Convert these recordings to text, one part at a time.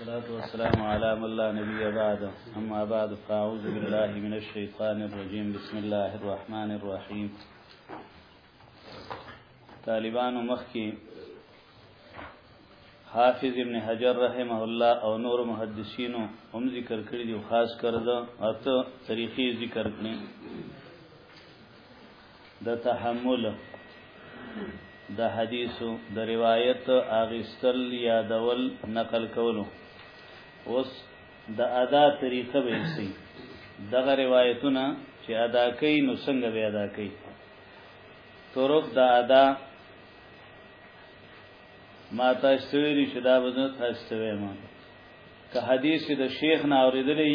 والصلاة والسلام على من لا نبي بعده أما بعد فأعوذ بالله من الشيطان الرجيم بسم الله الرحمن الرحيم طالبان مخي حافظ ابن حجر رحمه الله او نور محدثين هم ذکر کړی دی خاص کر دا اته طریقې ذکر کړی د تحمل د حدیثو د روایت اغستل یادول نقل کولو اوس د ادا طریقه به سي دغه روایتونه چې ادا کوي نو څنګه به ادا کوي طرق د ادا ما تاسو ویلي چې دا به تاسو ته وایم که حدیث د شیخ نه اوریدلې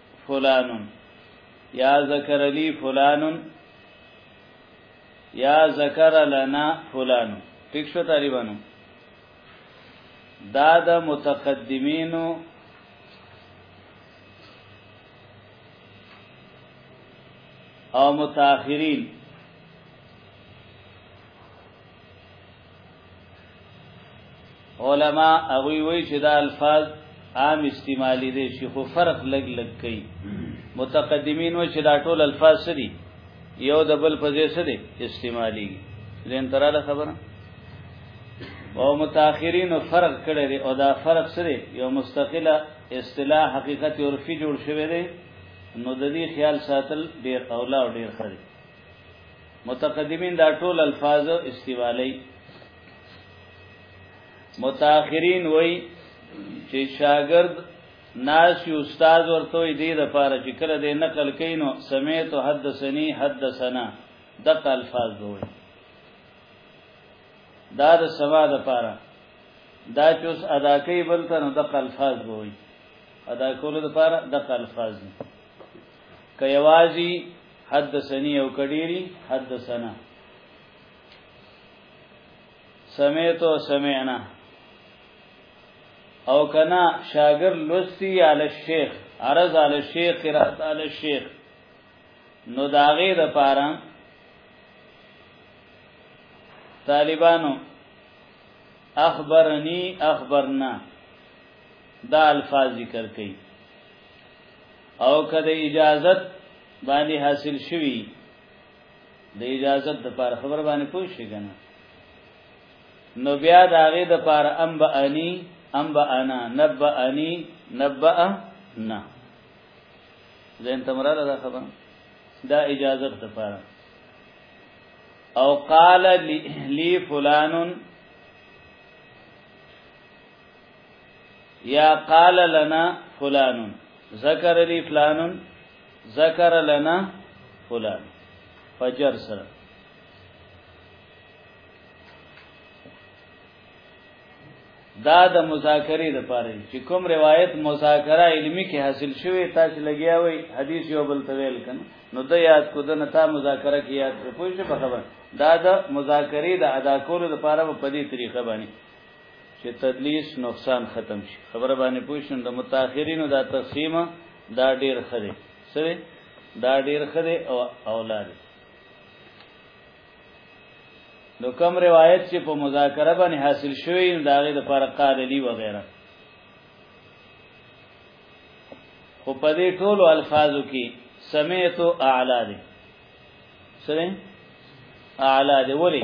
فلان یا ذکر لی فلان یا ذکر لنا فلان ٹھیک شو طالبانو دا د متقدمینو او متأخرین علما هغه وی چې دا الفاظ عام استعمالي دي چې خو فرق لګ لګ کوي متقدمین و چې دا ټول الفاظ سری یو د بل په ځای سره استعمالي لین تراله خبره او متأخرین فرق کړی دی او دا فرق سره یو مستقله اصطلاح حقیقت عرفي جوړ شوی دی نو د دې خیال ساتل ډیر اولا او ډیر خري متقدمین دا ټول الفاظ استوالی متأخرین وای چې شاګرد ناس یو استاد ورته دی د پاره چې کله د نقل کینو سمیت او حدثنی حدثنا دغه الفاظ دوی دا د سما د پاره دا چې اوس ادا کوي بل ته نو دغه الفاظ دوی ادا کولو د پاره دغه الفاظ کوي کوي حدثني او کډيري حدثنا سمعت او سمعنا او کنا شاګر لوستی علی الشیخ عرض علی الشیخ قرات علی الشیخ نو داغه د پاره طالبانو اخبرنی اخبرنا دا الفاظ ذکر کړي او کله اجازت باندې حاصل شوی د اجازت د پار خبر باندې پوه شي کنه نو بیا دا غي د پار انب اني انب انا نب اني نب انا زين تمراله دا خبر دا اجازت د پار او قال لي فلانن یا قال لنا فلان ذکر لی فلان ذکر لنا فلان فجر سره دا د مذاکره د پاره چې کوم روایت مذاکره علمی کې حاصل شوی تاسو لګیا وي حدیث یو بل تویل کنه نو د یاد کو د نتا مذاکره کې یاد په پوښتنه خبر دا د مذاکره د ادا کولو د پاره په دې طریقه باندې چې تدلیس نقصان ختم شي خبره باندې پوښتنه د متأخرینو دا تقسیم دا ډیر خره سره دا ډیر خره او اولاد نو کوم روایت چې په مذاکره باندې حاصل شوی دا غي د فرق علی وغیرہ خو په دې ټولو الفاظو کې سمعت اعلی دي سره اعلی دي ولی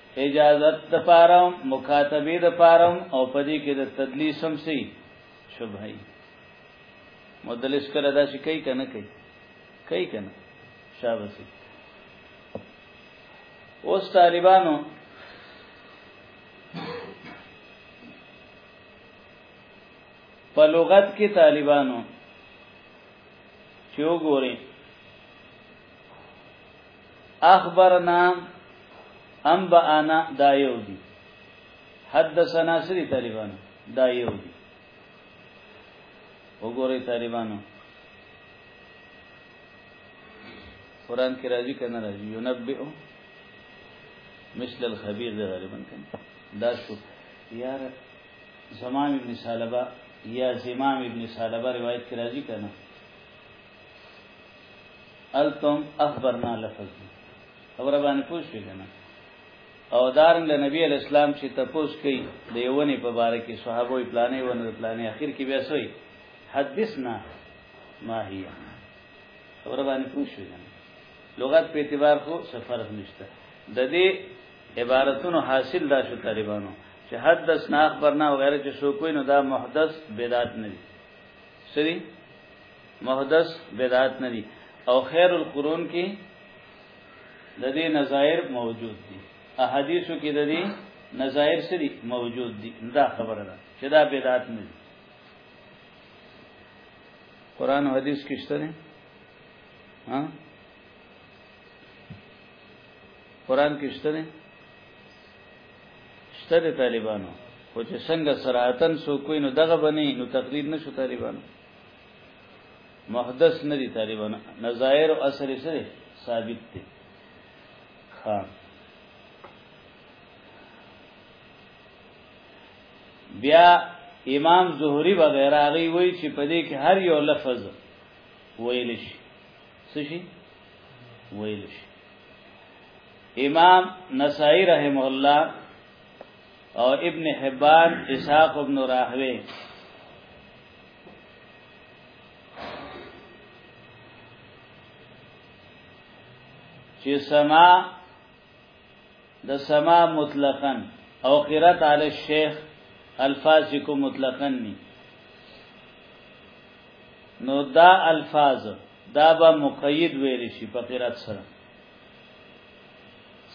اجازت د پاره مخاطبه د پاره او پدې کې د تدلیس هم سي شبهه مدلس کله دا شي کوي کنه کوي کوي کنه شابسي اوس طالبانو په لغت کې طالبانو چې وګورئ اخبرنا انبانا دا یو دی حدثنا سری طالبانو دا یو دی وګورئ طالبانو قران کې راځي کنه راځي ينبئو مثل الخبير ده غالبا کنه دا شو یار زمام ابن سالبه یا زمام ابن سالبه روایت کې راځي کنه التم اخبرنا لفظ خبر باندې پوه شئ کنه او دارن د نبی علی اسلام چې تپوس کوي د یوونی په باره کې صحابه وی پلانې ونه پلانې اخر کې بیا سوی حدثنا ما هي خبر باندې پوه شئ کنه لغت په اعتبار خو سفر نشته د دې عبارتونو حاصل دا شو طالبانو چې حدث نه اخبرنا وغیرہ چې شو کوی نو دا محدث بدعت نه دي سری محدث بدعت نه دي او خیر القرون کې د دې نظائر موجود دي احادیثو کې د دې نظائر سری موجود دي دا خبره ده چې دا بدعت نه دي قران او حدیث کې شته نه ها قران کې شته نه شته د طالبانو خو چې څنګه سراتن سو کوی نو دغه بنی نو تقریر نشو طالبانو محدث نه دي طالبان نظائر او اثر سره ثابت دي ها بیا امام زهری وغیرہ غي وای چې په دې کې هر یو لفظ ویل شي څه شي ویل شي امام نسائی رحم الله او ابن حبان اسحاق ابن راهوی چې سما د سما مطلقاً او قرات علی الشیخ الفاظ کو مطلقاً ني نو دا الفاظ دا به مقید ویل شي په قرات سره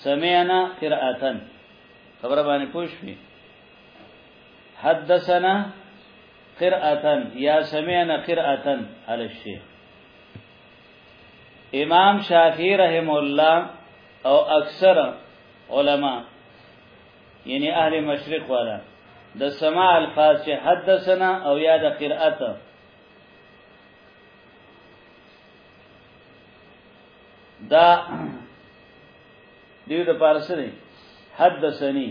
سمعنا قراتن خبره باندې پوښوي حدثنا قرأتا یا سمعنا قرأتا علی الشیخ امام شافعی رحم الله او اکثر علما یعنی اهل مشرق والا د سماع الفاظ چې حدثنا او یا د قرأت دا دیو د پارسه حدثنی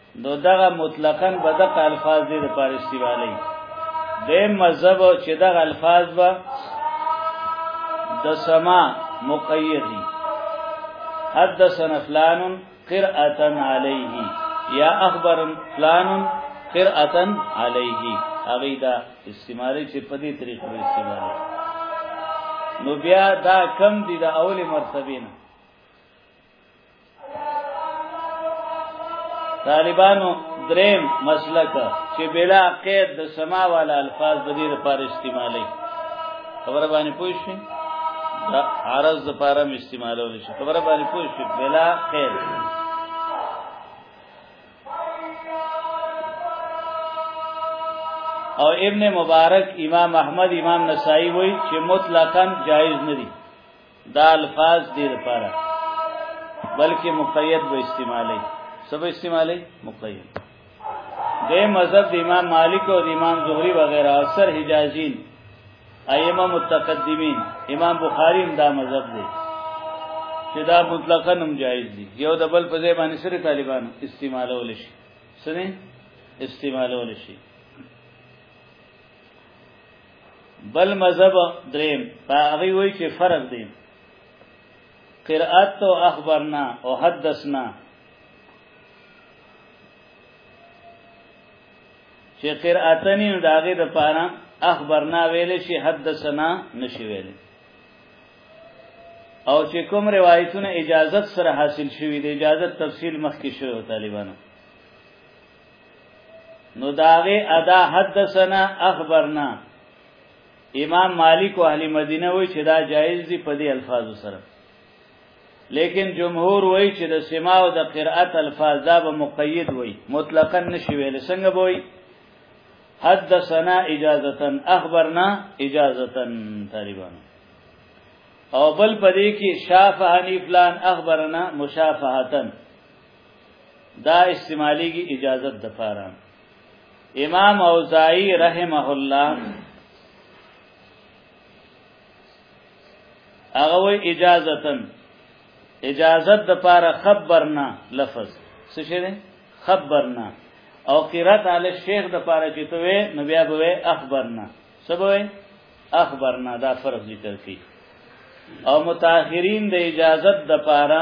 نو دغه مطلقاً به د الفاظ دې لپاره استعمالي د مذهب چې دغه الفاظ به د سما مقیدی حدثنا فلان قرأتا علیه یا اخبر فلان قرأتا علیه هغه دا استعمالي چې په دې طریقو استعمالي نو بیا دا کم دي د اول مرتبه نه طالبانو دریم مسلک چې بلا قید د سما والا الفاظ د دې لپاره استعمالي خبره باندې پوه شئ دا عرض د لپاره استعمالول شي خبره باندې پوه شئ بلا قید او ابن مبارک امام احمد امام نسائی وای چې مطلقاً جایز نه دي دا الفاظ دې لپاره بلکې مقید به استعمالي سب استعمالي مقید د مذهب د امام مالک او د امام زهري وغیرہ اکثر حجازین ائمه متقدمین امام بخاری هم دا مذهب دی چې دا مطلقاً هم جایز دي یو د بل په ځای باندې سره طالبان استعمالول شي سره استعمالول شي بل مذهب دریم هغه وایي چې فرق دی قرات او اخبرنا او حدثنا چې قراتنی داغه د پاره اخبرنا ویل شي حدثنا نشي ویل او چې کوم روایتونه اجازت سره حاصل شوی دی اجازت تفصیل مخکې شوی طالبانو نو داغه ادا حدثنا اخبرنا امام مالک او اهل مدینه وی چې دا جایز دی په دې الفاظو سره لیکن جمهور وای چې د سما او د قرأت الفاظ دا به مقید وای مطلقاً نشي ویل څنګه وای حدثنا اجازتا اخبرنا اجازتا تقریبا او بل پدې کې شافهانی فلان اخبرنا مشافهتن دا استعمالیږي اجازت د پاره امام اوزائی رحمه الله هغه وی اجازتن اجازت د پاره خبرنا لفظ څه شي ده خبرنا او قرات علی شیخ د پاره چې ته وې نو بیا به اخبرنا سبوي اخبرنا دا فرض ذکر کی او متأخرین د اجازت د پاره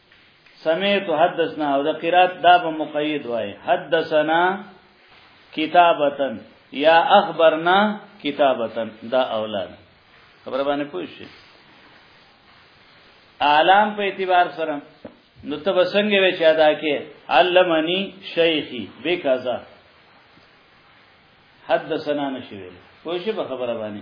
سمعت حدثنا او د قرات دا به مقید وای حدثنا کتابتن یا اخبرنا کتابتن دا اولاد خبر باندې پوه شئ اعلام په اعتبار سره نو ته بسنګ وی چې ادا کې علمني شیخي به قضا حدثنا نشي ویل پوه شئ په خبره باندې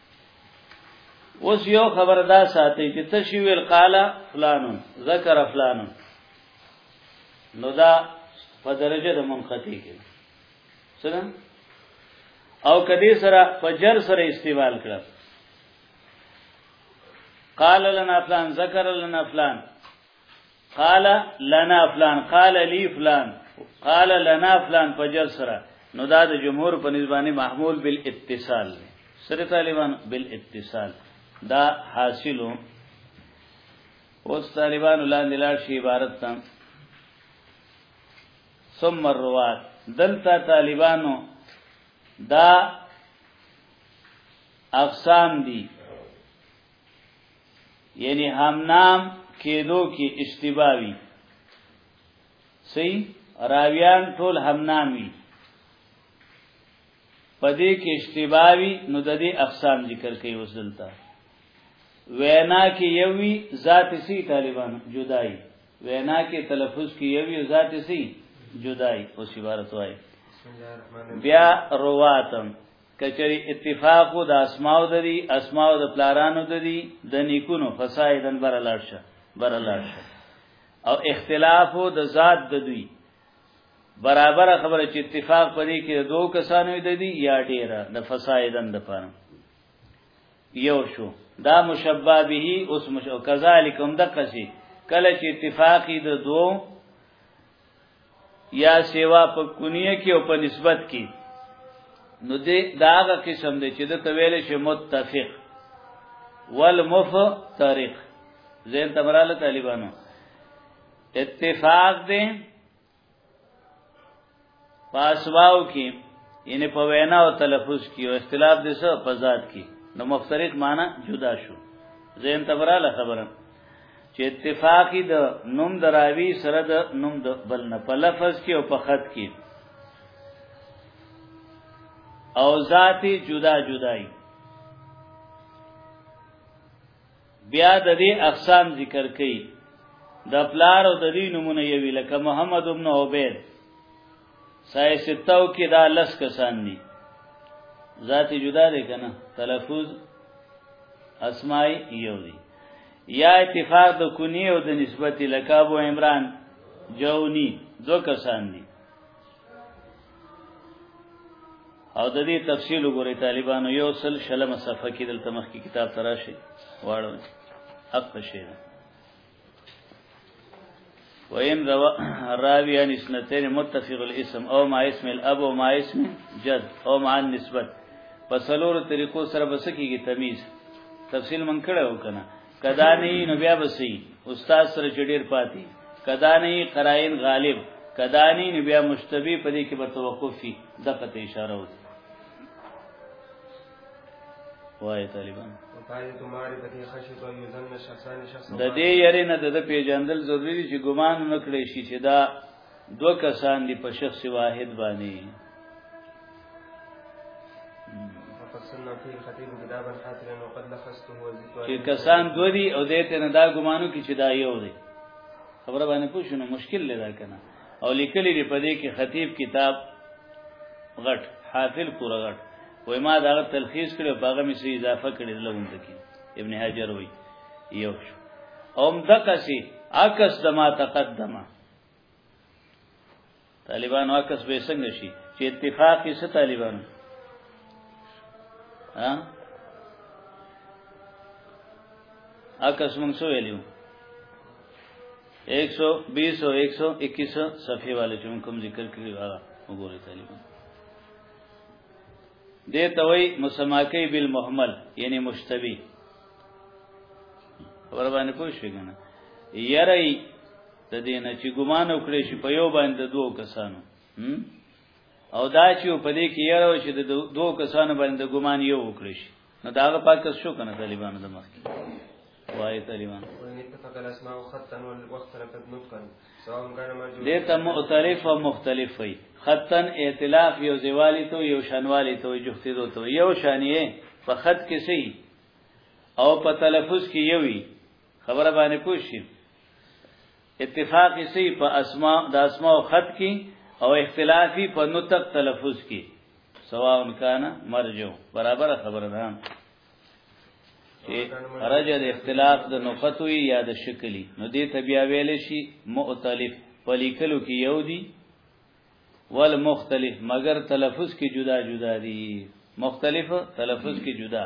اوس یو خبر دا ساتي چې تشی ویل قال فلان ذکر فلان نو دا په درجه د منقطی کې سره او کدی سره فجر سره استعمال کړه قال لنا فلان ذکر لنا فلان قال لنا فلان قال لي فلان قال لنا فلان په جر سره نو دا د جمهور په نسبانه محمول بالاتصال سره طالبان بالاتصال دا حاصلو اوس طالبان لاندې لاړ شي عبارت تم ثم الروات دلته طالبانو دا اقسام دي یعنی همنام کېدو کې اشتباه وي صحیح راویان ټول همنام وي پدې کې اشتباه وي نو د دې اقسام ذکر کوي اوس دلته وینا کې یوي ذات سي طالبان جدای وینا کې تلفظ کې یوي ذات سي جدای اوس عبارت وای بیا رواتم که چېرې اتفاق و د اسماء د دي اسماء د پلارانو د دي د نیکونو فسایدن بر لاړ شه بر لاړ شه او اختلاف و د ذات د دوی برابر خبره چې اتفاق پدې کې دوه کسانو د دي یا ډیره د فسایدن د پاره یو شو دا مشبہ به اوس مشو کذالکم د قصی کله چې اتفاقی د دوه یا سیوا په کنیه کې او په نسبت کې نو دې داغه قسم دی چې د تویل شي متفق والمف طریق زین تمراله طالبانو اتفاق دی پاسواو کې یعنی په وینا او تلفظ کې او اختلاف دي سره په ذات کې نو مفترق معنی جدا شو زین تبراله خبره چې اتفاقی د نوم دراوی سره د نوم د بل نه په لفظ کې او په خط کې او ذاتی جدا جدای بیا د دې اقسام ذکر کړي د پلار او د دې نمونه یوی لکه محمد ابن عبید سای ستو کې دا لس کسان دي ذات جدا دی کنه تلفظ اسماء یو دي یا اتفاق د کونی او د نسبت لکابو عمران جونی دو کسان دي او د دې تفصیل وګورئ طالبانو یو سل شلم صفحه کې دلته مخکې کتاب تراشي واړو اپ شي ویم روا راویان اسنتین متفق الاسم او ما اسم الاب او ما اسم جد او ما نسبت په سلور طریقو سره بس کیږي تمیز تفصیل من کړه وکنه کدا نه نو بیا بسی استاد سره چډیر پاتې کدا نه قرائن غالب کدا نه نو بیا مشتبه پدې کې به توقفي دغه اشاره وکړه وای طالبان د دې یری نه د پیژندل ضروری دي چې ګمان نکړي شي چې دا دو کسان دي په شخص واحد باندې چې کسان دو دي او دې ته نه دا ګمانو کې چې دا یو دی خبره باندې پوښونه مشکل لدا کنه او لیکلي دی په دې کې خطیب کتاب غټ حافل پورا غټ وای ما دا تلخیص کړو باغه می سي اضافه کړی لوم دکی ابن حجر وای یو شو اوم دقسی عکس دما تقدمه طالبان عکس به څنګه شي چې اتفاق یې ست طالبان ها عکس موږ سو ویلو 120 او 121 صفحه والے چې کوم ذکر کړی و هغه وګورئ طالبان دې توي مسماکي بالمهمل یعنی مشتبه خبر باندې پوه شئ کنه یری د دینه چې ګمان وکړي شي په یو باندې دوه کسانو او دا چې په دې کې یره چې د دوه کسانو باندې ګمان یو وکړي شي نو دا هغه پاک شو کنه طالبان د مخ کې وای طالبان دې ته مختلف او مختلف وي خطن ائتلاف یو زیوالی ته یو شانوالی ته جوختی دو ته یو شانیه په خط کې سي او په تلفظ کې یوي خبره باندې پوښی اتفاق سي په اسماء د اسماء او خط کې او اختلافي په نطق تلفظ کې سواء کان مرجو برابر خبره ده چې رجع د اختلاف د نقطوي یا د شکلی نو دې ته بیا ویل شي مؤتلف پلیکلو کې یو دی ول مختلف مگر تلفظ کې جدا جدا دي مختلف تلفظ کې جدا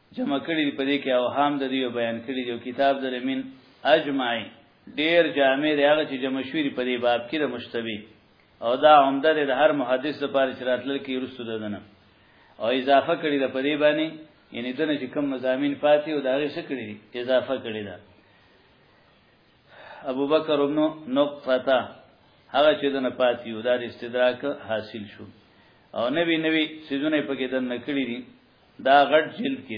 جمع کړی دی په دې کې او هام د دې بیان کړی دی کتاب د لمن اجمعی ډیر جامع دی هغه چې جمع شوی په دې باب کې د مشتبه او دا عمده د هر محدث لپاره چې راتلل کې رسو ددنه او اضافه کړی د پدې باندې یعنی دنه چې کم مزامین پاتې او دا غي څه کړی اضافه کړی دا ابو بکر ابن نقطه هغه چې دنه پاتې او دا استدراک حاصل شو او نبی نبی سيزونه پکې دنه کړی دي دا غټ جلد کې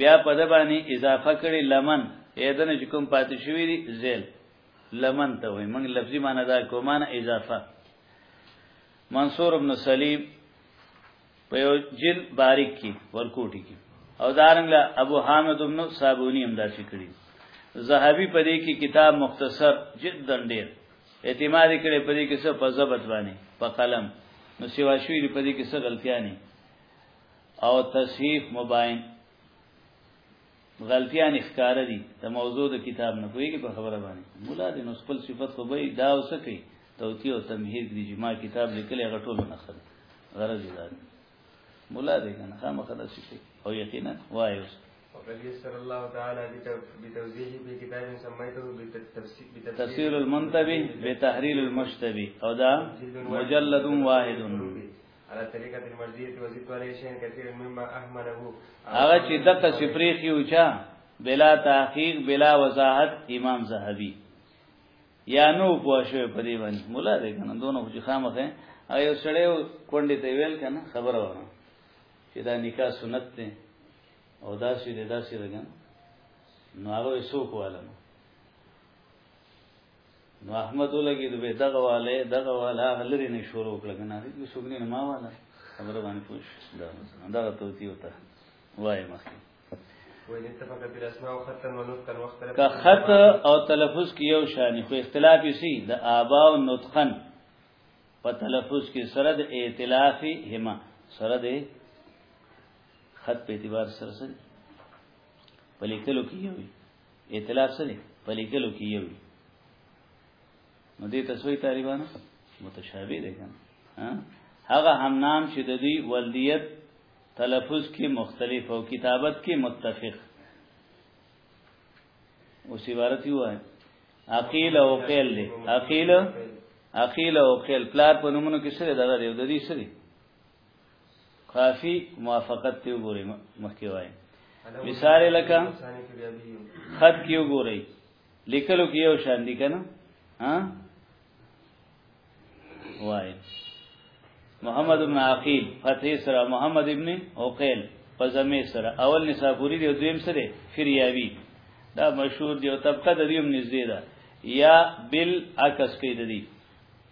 بیا په د باندې اضافه کړي لمن اېدن چې کوم پاتې شوی دی زیل لمن ته وي موږ لفظي معنی دا کومانه اضافه منصور ابن سلیم په یو جل باریک کې ورکوټي کې او دارنګ ابو حامد ابن صابونی هم دا چې کړی زهبي په دې کې کتاب مختصر جدا ډیر اعتماد کړي په دې کې څه په ضبط باندې په قلم نو سیوا شوی په دې کې څه غلطیانی او تصحیف مباین غلطیان ښکار دي د موضوع د کتاب نه کوي په خبره باندې مولا دې نو خپل صفت خو به دا اوسه کوي توتی او تمهید دي چې ما کتاب لیکل هغه ټول نه خل غرض یې دار مولا دې کنه خامخا د صفت او یقینا وایي اوس وقد يسر الله تعالى بتوزيعه في كتاب سميته بتفسير المنتبه بتحرير المشتبه او دا مجلد واحد على طريقه المرضيه وزيد عليه شيء كثير مما اهمله هغه چې دغه سپریخي اوچا بلا تحقیق بلا وضاحت امام زهبي یا نو پوښوي په دې باندې مولا دې کنه دونه خو خامخه ایو سړی کونډې ته ویل کنه خبره ونه چې دا نکاح سنت ده او دا سې ده دا سې ده نو هغه څوک والنه نو احمد ولګي دوی دغه والے دغه والا غلری نه شروع کړل نه دي سګنی نه ما والا خبر باندې پوښ دا دا ته وتی وتا وای مخکې که خط او تلفظ کې یو شان خو اختلاف یې سي د آبا او نطقن په تلفظ کې سره د ائتلاف هما سره د خط په اعتبار سره سره په لیکلو کې یو ائتلاف څه دی په لیکلو کې یو نو دې تسوی طالبانو متشابه دي کنه هغه هم نام چې د دوی ولدیت تلفظ کې مختلف او کتابت کې متفق اوس عبارت یو ہے عقیل او قیل دی عقیل عقیل او قیل پلار په نومونو کې سره دغه دی د دې سره کافی موافقت ته وګورئ مخکې وای مثال لکه خط کې وګورئ لیکلو کې یو شان دي کنه ها وای محمد بن عقیل فتح سره محمد ابن عقیل په زمې سره اول نسابوری دی دویم سره فریابی دا مشهور دی او طبقه د دې هم نږدې ده یا بل عکس کې دی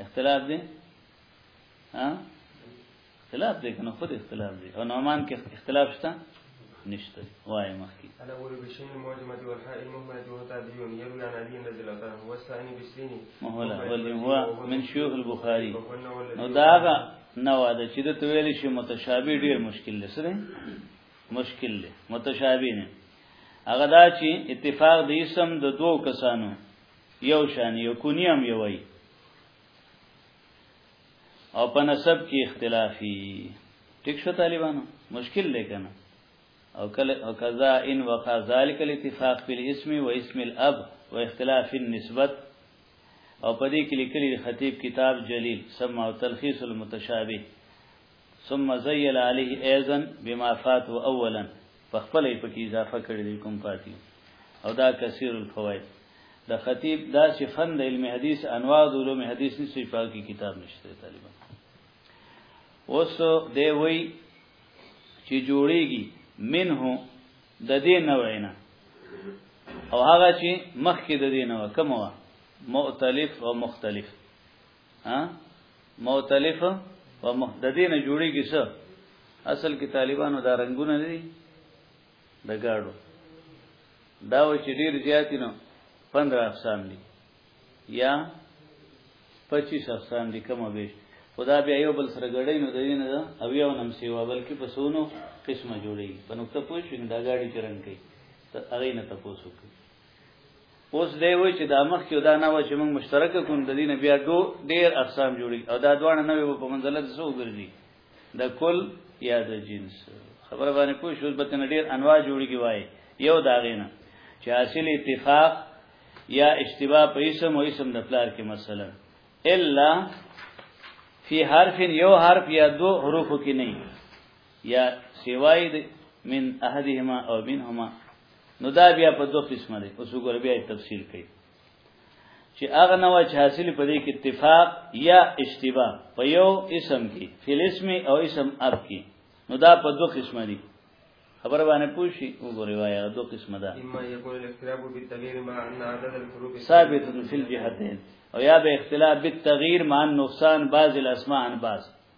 اختلاف دی ها اختلاف دی کنه خود اختلاف دی او نومان کې اختلاف شته نشته وای مخکی انا اول بشین المعجمه والحاء المهمله وتابعي يروي عن ابي رضي الله عنه والثاني بسين مهلا هو من شيوخ البخاري نو داغه نو دا چې د تویل شي متشابه ډیر مشکل دی سره مشکل دی متشابه نه هغه دا چې اتفاق د اسم د دوو کسانو یو شان یو کونی هم یوی او په نسب کې اختلافي ټیک شو طالبانو مشکل دی کنه او کله او قضا ان وقا ذالک الاتفاق فی الاسم و اسم الاب و اختلاف النسبت او په دې کې لیکلي خطیب کتاب جلیل سمع او تلخیص المتشابه ثم زيل عليه ايضا بما فات اولا فخپلې پکې اضافه کړې دي کوم پاتې او دا کثیر الفوائد د خطیب دا چې فن د علم حدیث انواع د علوم حدیث نشي پاکي کتاب نشته طالبان اوس دی وی چې جوړیږي منه د دې نوعینا او هغه چې مخکې د دې نوع کومه مؤتلف او مختلف ها مختلف و محددین جوړیږي څه اصل کې طالبانو دا رنگونه دي د گاډو دا و چې ډیر زیات نو 15 افسان دي یا 25 افسان دي کومه به خدا بیا یو بل سره غړې نو د دې نه او یو نم سیوا بلکې په سونو قسمه جوړي په نقطه پوښښ دا گاډي چرن کوي ته هغه نه تاسو کوي اوس دی وای چې دا مخ کې دا نه و چې موږ مشترک کوم د دین بیا دو ډیر اقسام جوړي او دا دوه نه وي په منځله د سو ګرځي د کل یا د جنس خبره باندې پوه شو به تن ډیر انواع جوړيږي وای یو دا غینه چې حاصل اتفاق یا اشتباه په اسم او اسم د پلار کې مثلا الا فی حرف یو حرف یا دو حروف کې نه یا سوای من احدهما او منهما نو دا بیا په دوه قسمه دی اوس وګوره بیا تفصیل کوي چې هغه نو چې حاصل په دې کې اتفاق یا اشتباه په یو اسم کې فل اسم او اسم اب کې نو دا په دوه قسمه دي خبر باندې پوښي وګوري وایا دوه قسمه ده اما یکون الاختلاف بالتغییر مع ان عدد الحروف ثابت فی الجهتین او یا به اختلاف بالتغییر مع نقصان بعض الاسماء عن بعض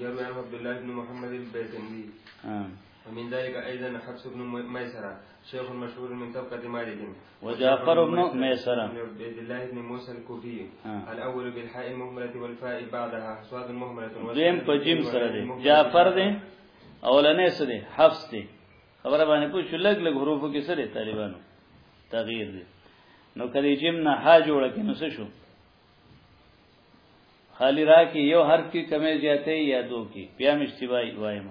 يروي عن عبد الله بن محمد البيتندي ومن ذلك ايضا حفص بن ميسره شيخ مشهور من طبقه مالك وجعفر بن ميسره عبد الله بن موسى الكوفي الاول بالحاء المهمله والفاء بعدها حصاد مهمله دیم په جیم سره دی جعفر دی اولنې سره دی حفص دی خبره باندې پوښ لګ لګ حروفو کې سره طالبانو تغییر دی نو کله جیم نه ها جوړه کې نو څه شو خالی را کې یو حرف کې کمې زیاتې یا دو کې بیا مشتبای وایم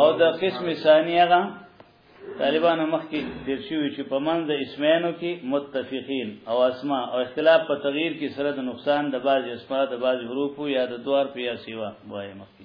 او د قسم ثانی هغه طالبان مخکې ډیر شوی چې په منځ د اسمانو کې متفقین او اسماء او اختلاف په تغییر کې سره د نقصان د بعض اسماء د بعض حروفو یا د دوار په یا سیوا وایي مخکې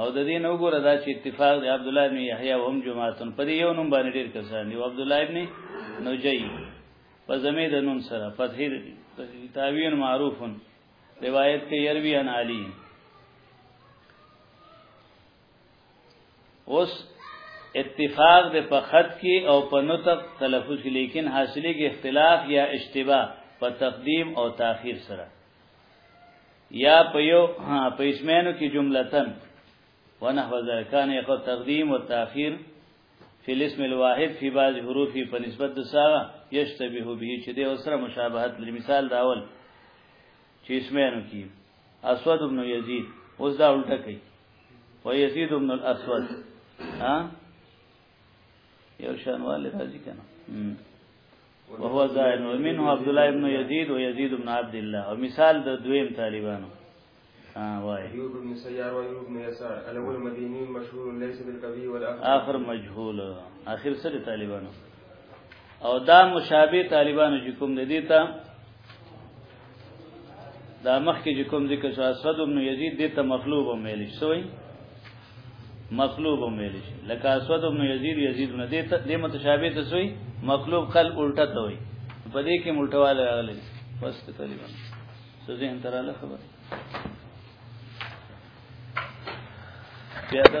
او د دې نو ګره دا چې اتفاق دی عبد الله بن یحیی او هم جماعتن په دې یو نوم باندې ډیر کسان دی عبد الله بن نوجی په زمې د نوم سره فتح دی تاوین معروفن روایت کې یروی ان علی اوس اتفاق د په خط کې او په نطق تلفظ کې لیکن حاصلې کې اختلاف یا اشتباه په تقدیم او تاخير سره یا په یو په اسمینو کې جملتن ونحو ذلك كان يقول تقديم والتاخير في الاسم الواحد في بعض حروفه په نسبت د ساغه يشتبه به چې د اوسره مشابهت لري مثال دا اول چې اسمینو کې اسود ابن يزيد اوس دا الټه کوي و يزيد ابن الاسود ها یو شانواله راځي کنه وهو زائن ومنه عبد الله ابن يزيد ويزيد ابن عبد الله او مثال د دویم طالبانو ايوب بن سيار وايوب بن يسار الاول مديني مشهور ليس بالقوي والاخر اخر مجهول اخر سره طالبانو او دا مشابه طالبانو چې کوم دي ته دا مخکې چې کوم ذکر شو اسود ابن یزید دې ته مخلوب هم ویل شوی مخلوب هم ویل شي لکه اسود ابن یزید یزید نه دې ته دې متشابه ته شوی مخلوب خل الټه ته وي په دې کې ملټواله راغلی بس ته تقریبا څه ذهن تراله خبر بیا دا